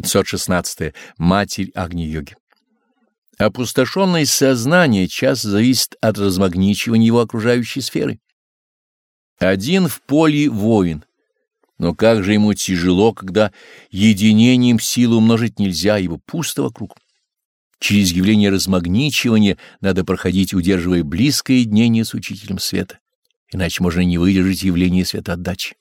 516. Матерь Агни-йоги. Опустошенность сознания часто зависит от размагничивания его окружающей сферы. Один в поле воин, но как же ему тяжело, когда единением силы умножить нельзя, его пусто вокруг. Через явление размагничивания надо проходить, удерживая близкое единение с учителем света, иначе можно не выдержать явление светоотдачи.